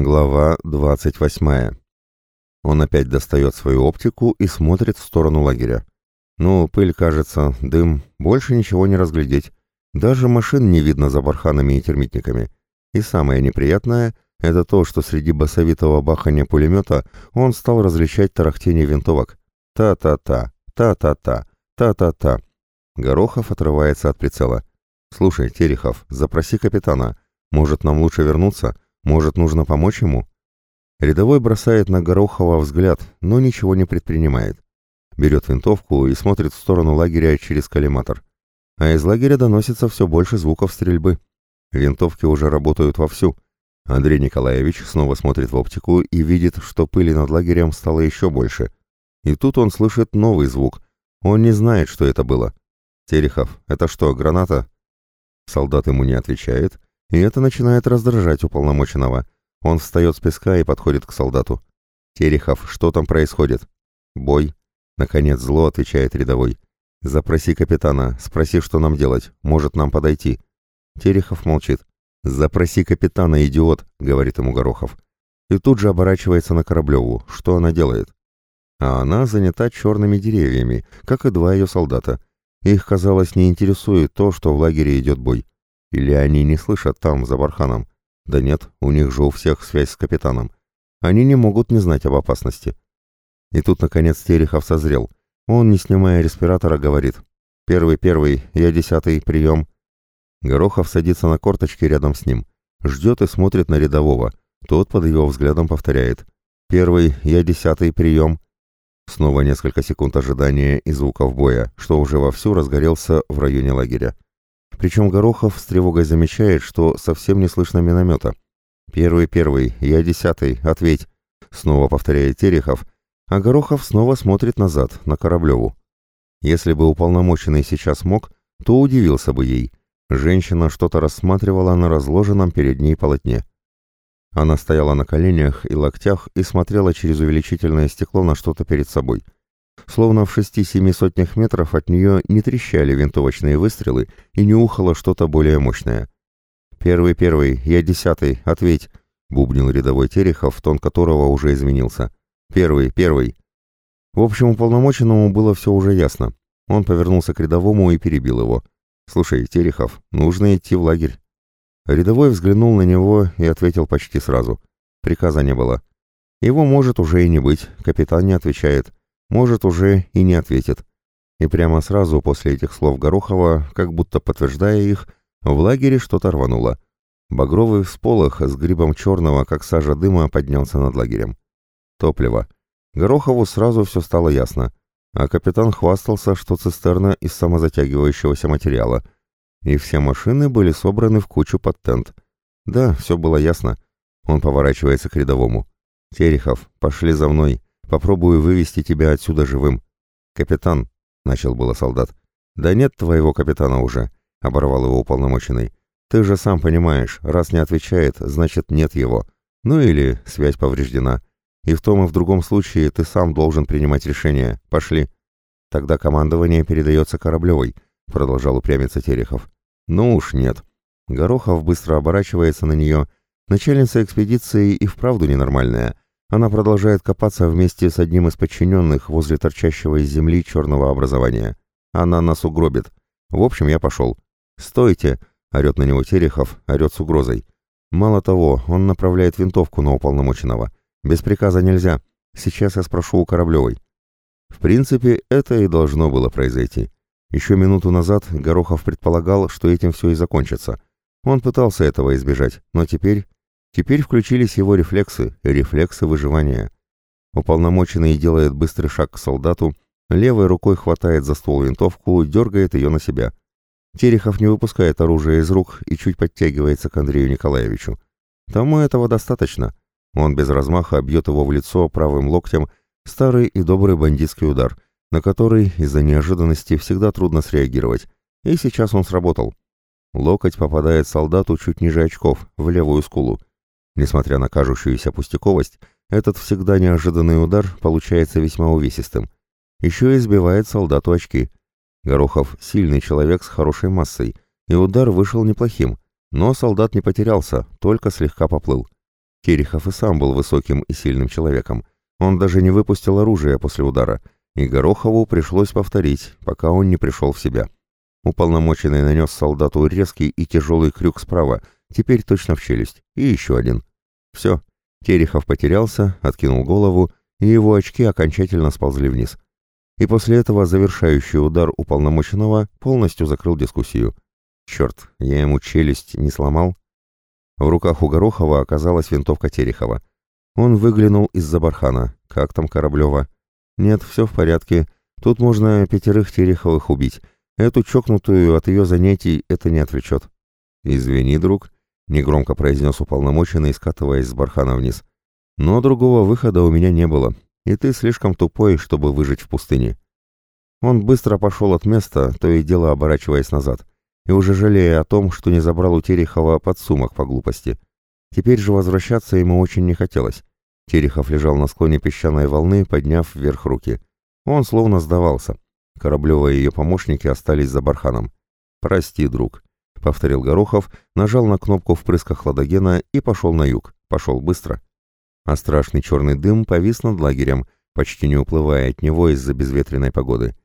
Глава 28. Он опять достает свою оптику и смотрит в сторону лагеря. Ну, пыль, кажется, дым, больше ничего не разглядеть. Даже машин не видно за барханами и термитниками. И самое неприятное — это то, что среди басовитого бахания пулемета он стал различать тарахтение винтовок. Та-та-та, та-та-та, та-та-та. Горохов отрывается от прицела. «Слушай, Терехов, запроси капитана. Может, нам лучше вернуться?» Может, нужно помочь ему? Рядовой бросает на Горохова взгляд, но ничего не предпринимает. Берет винтовку и смотрит в сторону лагеря через коллиматор. А из лагеря доносится все больше звуков стрельбы. Винтовки уже работают вовсю. Андрей Николаевич снова смотрит в оптику и видит, что пыли над лагерем стало еще больше. И тут он слышит новый звук. Он не знает, что это было. «Терехов, это что, граната?» Солдат ему не отвечает, и это начинает раздражать уполномоченного. Он встает с песка и подходит к солдату. «Терехов, что там происходит?» «Бой». Наконец зло отвечает рядовой. «Запроси капитана, спроси, что нам делать. Может, нам подойти». Терехов молчит. «Запроси капитана, идиот», — говорит ему Горохов. И тут же оборачивается на Кораблеву. Что она делает? А она занята черными деревьями, как и два ее солдата. Их, казалось, не интересует то, что в лагере идет бой. Или они не слышат там, за барханом? Да нет, у них же у всех связь с капитаном. Они не могут не знать об опасности. И тут, наконец, Терехов созрел. Он, не снимая респиратора, говорит. «Первый, первый, я десятый, прием». Горохов садится на корточки рядом с ним. Ждет и смотрит на рядового. Тот под его взглядом повторяет. «Первый, я десятый, прием». Снова несколько секунд ожидания и звуков боя, что уже вовсю разгорелся в районе лагеря. Причем Горохов с тревогой замечает, что совсем не слышно миномета. «Первый, первый, я десятый, ответь», — снова повторяет Терехов, а Горохов снова смотрит назад, на Кораблеву. Если бы уполномоченный сейчас мог, то удивился бы ей. Женщина что-то рассматривала на разложенном перед ней полотне. Она стояла на коленях и локтях и смотрела через увеличительное стекло на что-то перед собой — Словно в шести-семи сотнях метров от нее не трещали винтовочные выстрелы и не ухало что-то более мощное. «Первый, первый, я десятый, ответь», — бубнил рядовой Терехов, тон которого уже изменился. «Первый, первый». В общем, уполномоченному было все уже ясно. Он повернулся к рядовому и перебил его. «Слушай, Терехов, нужно идти в лагерь». Рядовой взглянул на него и ответил почти сразу. Приказа не было. Его может уже и не быть, капитан не отвечает может, уже и не ответит. И прямо сразу после этих слов Горохова, как будто подтверждая их, в лагере что-то рвануло. Багровый всполох с грибом черного, как сажа дыма, поднялся над лагерем. Топливо. Горохову сразу все стало ясно. А капитан хвастался, что цистерна из самозатягивающегося материала. И все машины были собраны в кучу под тент. Да, все было ясно. Он поворачивается к рядовому. «Терехов, пошли за мной. Попробую вывести тебя отсюда живым. Капитан, — начал было солдат. Да нет твоего капитана уже, — оборвал его уполномоченный. Ты же сам понимаешь, раз не отвечает, значит нет его. Ну или связь повреждена. И в том и в другом случае ты сам должен принимать решение. Пошли. Тогда командование передается Кораблевой, — продолжал упрямиться Терехов. Ну уж нет. Горохов быстро оборачивается на нее. Начальница экспедиции и вправду ненормальная — она продолжает копаться вместе с одним из подчиненных возле торчащего из земли черного образования. Она нас угробит. В общем, я пошел. «Стойте!» — орет на него Терехов, орет с угрозой. Мало того, он направляет винтовку на уполномоченного. Без приказа нельзя. Сейчас я спрошу у Кораблевой. В принципе, это и должно было произойти. Еще минуту назад Горохов предполагал, что этим все и закончится. Он пытался этого избежать, но теперь Теперь включились его рефлексы, рефлексы выживания. Уполномоченный делает быстрый шаг к солдату, левой рукой хватает за ствол винтовку, дергает ее на себя. Терехов не выпускает оружие из рук и чуть подтягивается к Андрею Николаевичу. Тому этого достаточно. Он без размаха бьет его в лицо правым локтем, старый и добрый бандитский удар, на который из-за неожиданности всегда трудно среагировать. И сейчас он сработал. Локоть попадает солдату чуть ниже очков, в левую скулу. Несмотря на кажущуюся пустяковость, этот всегда неожиданный удар получается весьма увесистым. Еще и сбивает солдату очки. Горохов — сильный человек с хорошей массой, и удар вышел неплохим, но солдат не потерялся, только слегка поплыл. Терехов и сам был высоким и сильным человеком. Он даже не выпустил оружие после удара, и Горохову пришлось повторить, пока он не пришел в себя. Уполномоченный нанес солдату резкий и тяжелый крюк справа, теперь точно в челюсть, и еще один. Все, Терехов потерялся, откинул голову, и его очки окончательно сползли вниз. И после этого завершающий удар уполномоченного полностью закрыл дискуссию. Черт, я ему челюсть не сломал? В руках у Горохова оказалась винтовка Терехова. Он выглянул из-за бархана. Как там Кораблева? Нет, все в порядке. Тут можно пятерых Тереховых убить. Эту чокнутую от ее занятий это не отвлечет. «Извини, друг», — негромко произнес уполномоченный, скатываясь с бархана вниз. «Но другого выхода у меня не было, и ты слишком тупой, чтобы выжить в пустыне». Он быстро пошел от места, то и дело оборачиваясь назад, и уже жалея о том, что не забрал у Терехова подсумок по глупости. Теперь же возвращаться ему очень не хотелось. Терехов лежал на склоне песчаной волны, подняв вверх руки. Он словно сдавался. Кораблева и ее помощники остались за барханом. «Прости, друг», — повторил Горохов, нажал на кнопку впрыска хладогена и пошел на юг. Пошел быстро. А страшный черный дым повис над лагерем, почти не уплывая от него из-за безветренной погоды.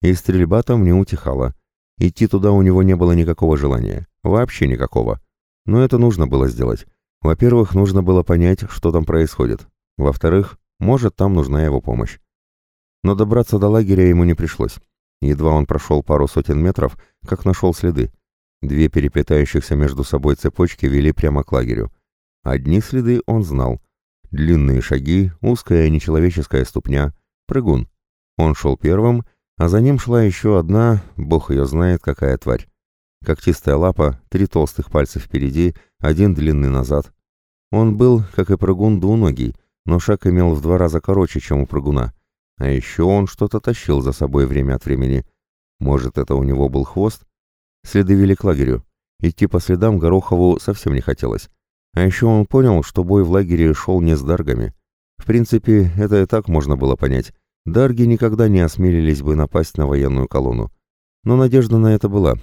И стрельба там не утихала. Идти туда у него не было никакого желания. Вообще никакого. Но это нужно было сделать. Во-первых, нужно было понять, что там происходит. Во-вторых, может, там нужна его помощь. Но добраться до лагеря ему не пришлось. Едва он прошел пару сотен метров, как нашел следы. Две переплетающихся между собой цепочки вели прямо к лагерю. Одни следы он знал. Длинные шаги, узкая нечеловеческая ступня, прыгун. Он шел первым, а за ним шла еще одна, бог ее знает, какая тварь. Когтистая лапа, три толстых пальца впереди, один длинный назад. Он был, как и прыгун, двуногий, но шаг имел в два раза короче, чем у прыгуна. А еще он что-то тащил за собой время от времени. Может, это у него был хвост? Следы вели к лагерю. Идти по следам Горохову совсем не хотелось. А еще он понял, что бой в лагере шел не с даргами. В принципе, это и так можно было понять. Дарги никогда не осмелились бы напасть на военную колонну. Но надежда на это была.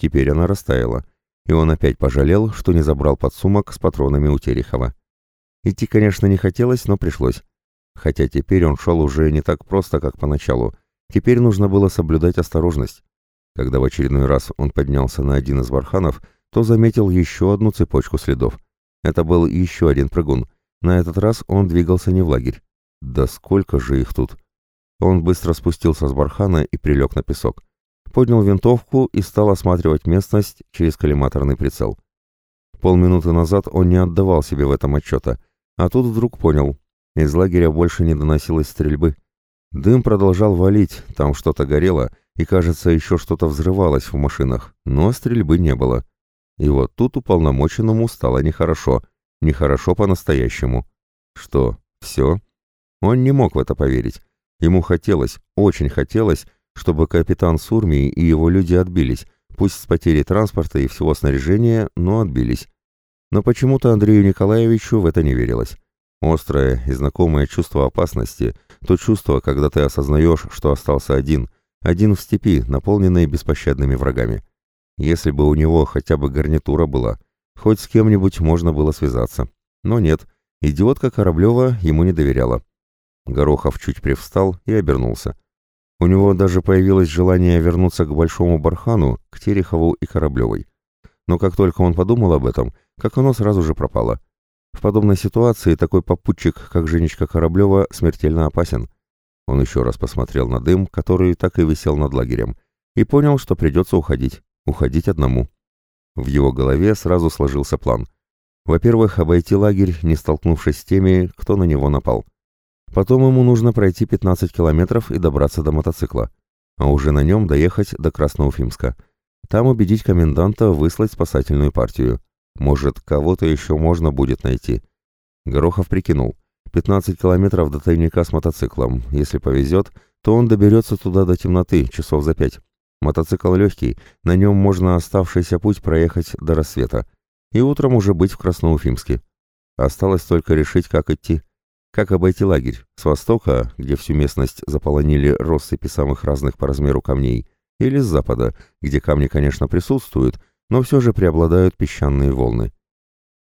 Теперь она растаяла. И он опять пожалел, что не забрал подсумок с патронами у Терехова. Идти, конечно, не хотелось, но пришлось. Хотя теперь он шел уже не так просто, как поначалу. Теперь нужно было соблюдать осторожность. Когда в очередной раз он поднялся на один из барханов, то заметил еще одну цепочку следов. Это был еще один прыгун. На этот раз он двигался не в лагерь. Да сколько же их тут! Он быстро спустился с бархана и прилег на песок. Поднял винтовку и стал осматривать местность через коллиматорный прицел. Полминуты назад он не отдавал себе в этом отчета, а тут вдруг понял, из лагеря больше не доносилось стрельбы. Дым продолжал валить, там что-то горело, и, кажется, еще что-то взрывалось в машинах, но стрельбы не было. И вот тут уполномоченному стало нехорошо, нехорошо по-настоящему. Что, все? Он не мог в это поверить. Ему хотелось, очень хотелось, чтобы капитан Сурми и его люди отбились, пусть с потерей транспорта и всего снаряжения, но отбились. Но почему-то Андрею Николаевичу в это не верилось. Острое и знакомое чувство опасности, то чувство, когда ты осознаешь, что остался один, один в степи, наполненной беспощадными врагами. Если бы у него хотя бы гарнитура была, хоть с кем-нибудь можно было связаться. Но нет, идиотка Кораблева ему не доверяла. Горохов чуть привстал и обернулся. У него даже появилось желание вернуться к Большому Бархану, к Терехову и Кораблевой. Но как только он подумал об этом, как оно сразу же пропало. В подобной ситуации такой попутчик, как Женечка Кораблева, смертельно опасен. Он еще раз посмотрел на дым, который так и висел над лагерем, и понял, что придется уходить. Уходить одному. В его голове сразу сложился план. Во-первых, обойти лагерь, не столкнувшись с теми, кто на него напал. Потом ему нужно пройти 15 километров и добраться до мотоцикла, а уже на нем доехать до Красноуфимска. Там убедить коменданта выслать спасательную партию. Может, кого-то еще можно будет найти. Горохов прикинул. 15 километров до тайника с мотоциклом. Если повезет, то он доберется туда до темноты, часов за пять. Мотоцикл легкий, на нем можно оставшийся путь проехать до рассвета. И утром уже быть в Красноуфимске. Осталось только решить, как идти. Как обойти лагерь? С востока, где всю местность заполонили россыпи самых разных по размеру камней, или с запада, где камни, конечно, присутствуют, но все же преобладают песчаные волны.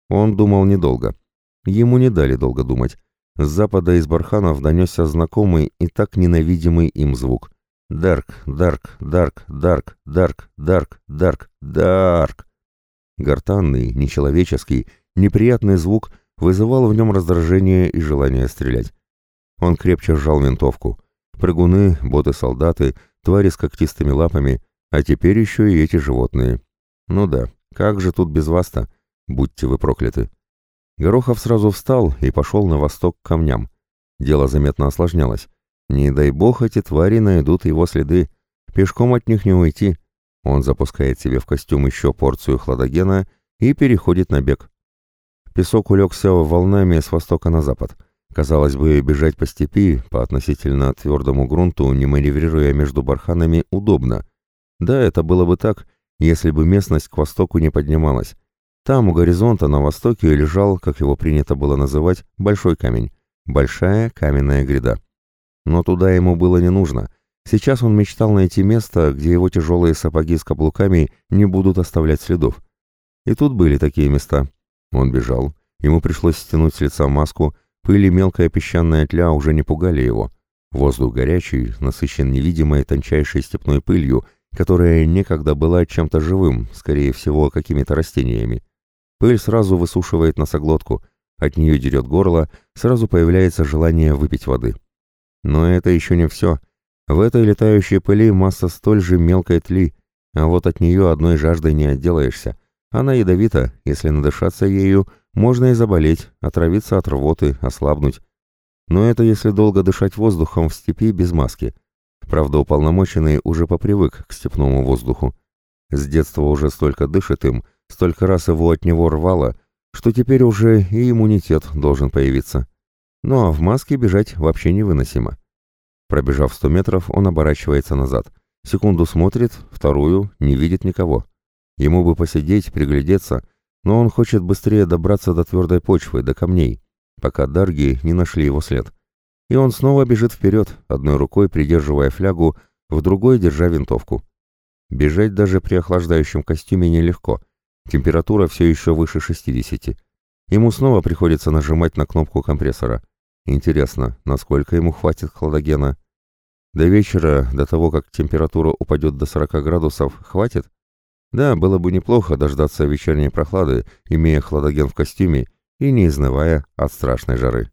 Он думал недолго. Ему не дали долго думать. С запада из барханов донесся знакомый и так ненавидимый им звук. «Дарк, дарк, дарк, дарк, дарк, дарк, дарк, дарк». Гортанный, нечеловеческий, неприятный звук вызывал в нем раздражение и желание стрелять. Он крепче сжал винтовку. Прыгуны, боты-солдаты, твари с когтистыми лапами, а теперь еще и эти животные. Ну да, как же тут без вас-то? Будьте вы прокляты. Горохов сразу встал и пошел на восток к камням. Дело заметно осложнялось. Не дай бог эти твари найдут его следы. Пешком от них не уйти. Он запускает себе в костюм еще порцию хладогена и переходит на бег. Песок улегся волнами с востока на запад. Казалось бы, бежать по степи, по относительно твердому грунту, не маневрируя между барханами, удобно. Да, это было бы так, если бы местность к востоку не поднималась. Там, у горизонта, на востоке, лежал, как его принято было называть, большой камень. Большая каменная гряда. Но туда ему было не нужно. Сейчас он мечтал найти место, где его тяжелые сапоги с каблуками не будут оставлять следов. И тут были такие места. Он бежал. Ему пришлось стянуть с лица маску, пыль и мелкая песчаная тля уже не пугали его. Воздух горячий, насыщен невидимой тончайшей степной пылью, которая некогда была чем-то живым, скорее всего, какими-то растениями. Пыль сразу высушивает носоглотку, от нее дерет горло, сразу появляется желание выпить воды. Но это еще не все. В этой летающей пыли масса столь же мелкой тли, а вот от нее одной жаждой не отделаешься. Она ядовита, если надышаться ею, можно и заболеть, отравиться от рвоты, ослабнуть. Но это если долго дышать воздухом в степи без маски. Правда, уполномоченный уже попривык к степному воздуху. С детства уже столько дышит им, столько раз его от него рвало, что теперь уже и иммунитет должен появиться. Ну а в маске бежать вообще невыносимо. Пробежав сто метров, он оборачивается назад. Секунду смотрит, вторую, не видит никого. Ему бы посидеть, приглядеться, но он хочет быстрее добраться до твердой почвы, до камней, пока дарги не нашли его след. И он снова бежит вперед, одной рукой придерживая флягу, в другой держа винтовку. Бежать даже при охлаждающем костюме нелегко. Температура все еще выше 60. Ему снова приходится нажимать на кнопку компрессора. Интересно, насколько ему хватит хладогена? До вечера, до того, как температура упадет до 40 градусов, хватит? Да, было бы неплохо дождаться вечерней прохлады, имея хладоген в костюме и не изнывая от страшной жары.